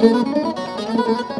Música